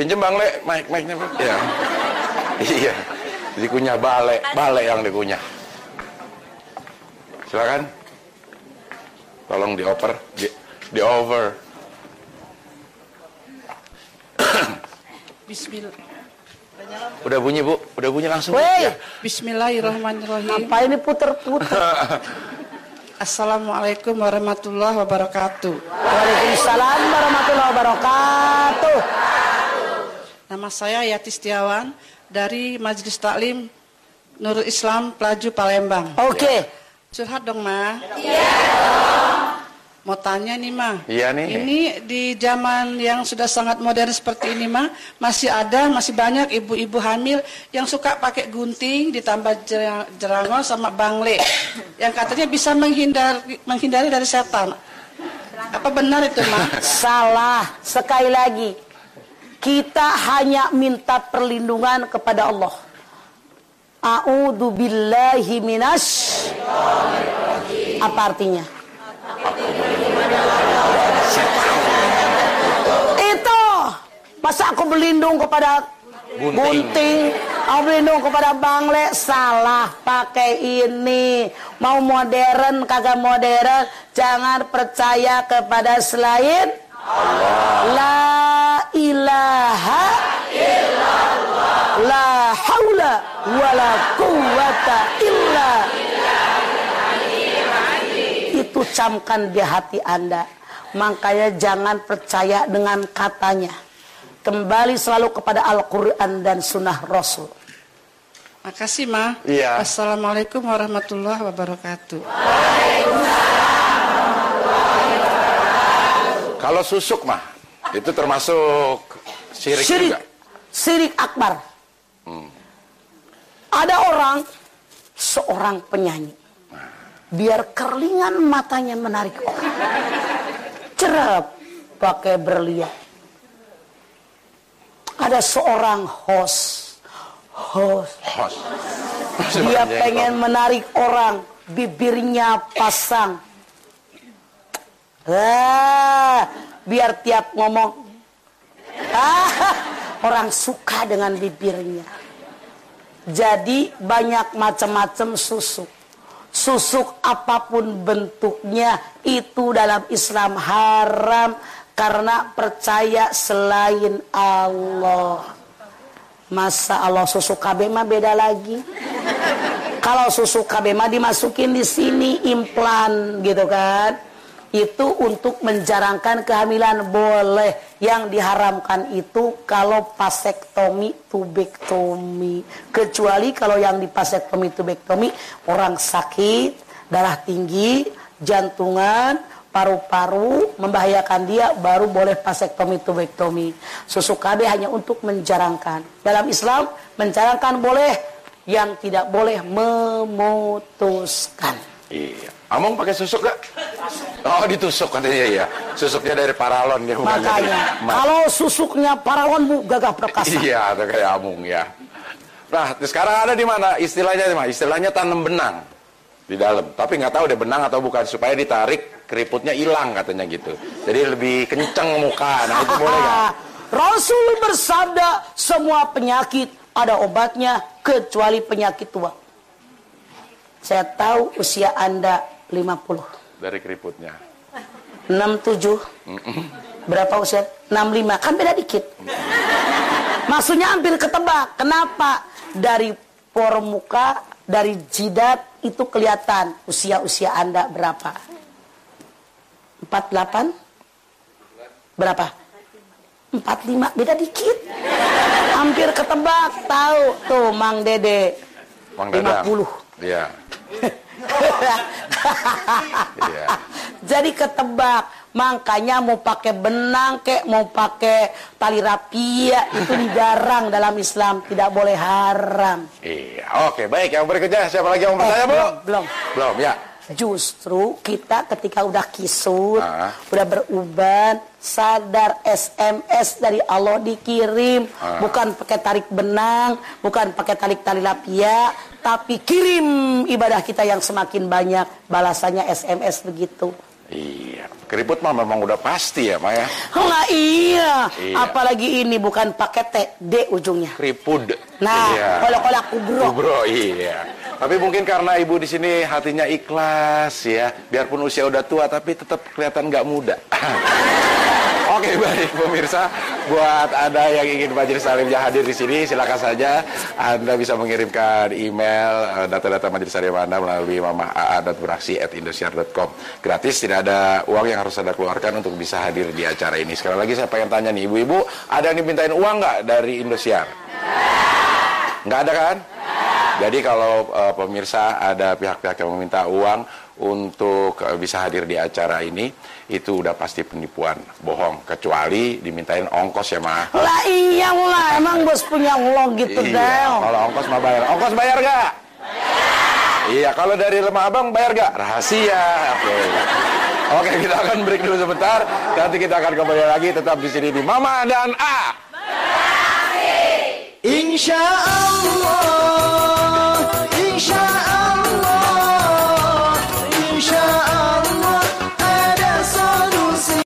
Pinjem Bang Le, mic mic-nya. Iya. Iya. Dikunyah bale, bale yang dikunyah. Silakan. Tolong dioper, di, di over. Bismillah. Udah bunyi Bu, udah bunyi langsung. Weh. Ya. Bismillahirrahmanirrahim. Apa ini puter-puter? Assalamualaikum warahmatullahi wabarakatuh. Waalaikumsalam warahmatullahi wabarakatuh. Nama saya Yati Setiawan dari Majelis Taklim Nurul Islam Pelaju Palembang. Oke. Curhat dong, Ma. Iya Mau tanya nih, Ma. Iya nih. Ini di zaman yang sudah sangat modern seperti ini, Ma, masih ada, masih banyak ibu-ibu hamil yang suka pakai gunting ditambah jer- jerangol sama bangle. Yang katanya bisa menghindari menghindari dari setan. Apa benar itu, Ma? Salah. Sekali lagi. Kita hanya minta perlindungan kepada Allah. A'udzu billahi minas. Apa artinya? Itu. Masa aku berlindung kepada Gunting. aku berlindung kepada bangle, salah pakai ini. Mau modern kagak modern, jangan percaya kepada selain La ilaha illallah. La haula wala quwata illa itu camkan di hati Anda. Makanya jangan percaya dengan katanya. Kembali selalu kepada Al-Quran dan Sunnah Rasul. Makasih, Ma. Iya. Assalamualaikum warahmatullahi wabarakatuh. Kalau susuk mah, itu termasuk syirik, Syirik, juga. syirik akbar. Ada orang, seorang penyanyi. Biar kerlingan matanya menarik orang. Cerap pakai berlian. Ada seorang host. Host. Hos. Dia pengen menarik orang, bibirnya pasang. Ah, biar tiap ngomong, ah, orang suka dengan bibirnya. Jadi banyak macam-macam susuk. Susuk apa pun bentuknya itu dalam Islam haram karena percaya selain Allah. Masa Allah susu KB mah beda lagi. Kalau susu KB mah dimasukin di sini implan gitu kan. Itu untuk menjarangkan kehamilan boleh. Yang diharamkan itu kalau vasektomi tubektomi. Kecuali kalau yang di vasektomi tubektomi orang sakit, darah tinggi, jantungan, paru-paru membahayakan dia baru boleh vasektomi tubektomi. Susu KB hanya untuk menjarangkan. Dalam Islam menjarangkan boleh, yang tidak boleh memutuskan. Iya. Among pakai susuk gak? Oh ditusuk katanya ya. Susuknya dari paralon ya. dari Makanya emas. kalau susuknya parawan bu gagah perkasa. Iya, ada kayak amung ya. Nah, sekarang ada di mana istilahnya mah? Istilahnya tanam benang di dalam. Tapi nggak tahu deh benang atau bukan supaya ditarik keriputnya hilang katanya gitu. Jadi lebih kenceng muka. Nah itu boleh nggak? Rasul bersabda semua penyakit ada obatnya kecuali penyakit tua. Saya tahu usia Anda 50. Dari keriputnya. 67 berapa usia? 65 kan beda dikit. Maksudnya hampir ketebak. Kenapa? Dari por muka dari jidat itu kelihatan. Usia-usia anda berapa? 48 berapa? 45 beda dikit. Hampir ketebak. Tahu. Tuh Mang Dede. Dadang. 50 Iya. Iya. Jadi ketebak. Makanya mau pakai benang kek, mau pakai tali rapia itu dilarang dalam Islam, tidak boleh haram. Iya. Oke, baik. Yang berikutnya siapa lagi yang mau bertanya, Bu? belum, belum. Belum, ya. Justru kita ketika udah kisut, Ah. udah beruban, sadar SMS dari Allah dikirim, Ah. bukan pakai tarik benang, bukan pakai tarik tali lapia, tapi kirim ibadah kita yang semakin banyak, balasannya SMS begitu. Iya. keriput mah memang udah pasti ya, Maya. Oh nggak iya. Iya. Apalagi ini bukan pakai T, D ujungnya. Keripud. Nah, Iya. kolak-kolak kubro. Kubro, iya. Tapi mungkin karena ibu di sini hatinya ikhlas ya, biarpun usia udah tua tapi tetap kelihatan nggak muda. Oke baik pemirsa, buat anda yang ingin Majelis Salimnya hadir di sini, silakan saja anda bisa mengirimkan email eh, data-data Majelis Salim anda melalui mamah.beraksi@indosiar.com. Gratis, tidak ada uang yang harus anda keluarkan untuk bisa hadir di acara ini. Sekali lagi saya pengen tanya nih, ibu-ibu, ada yang dimintain uang nggak dari Indosiar? Nggak ada kan? Jadi kalau eh, pemirsa ada pihak-pihak yang meminta uang untuk eh, bisa hadir di acara ini, itu udah pasti penipuan, bohong. Kecuali dimintain ongkos ya, Ma. Lah iya lah, emang bos punya uang gitu Iya, Del. kalau ongkos mah bayar. Ongkos bayar gak? Iya, kalau dari lemah abang bayar gak? Rahasia. Oke. Oke, kita akan break dulu sebentar. Nanti kita akan kembali lagi tetap di sini di Mama dan A. Insya Allah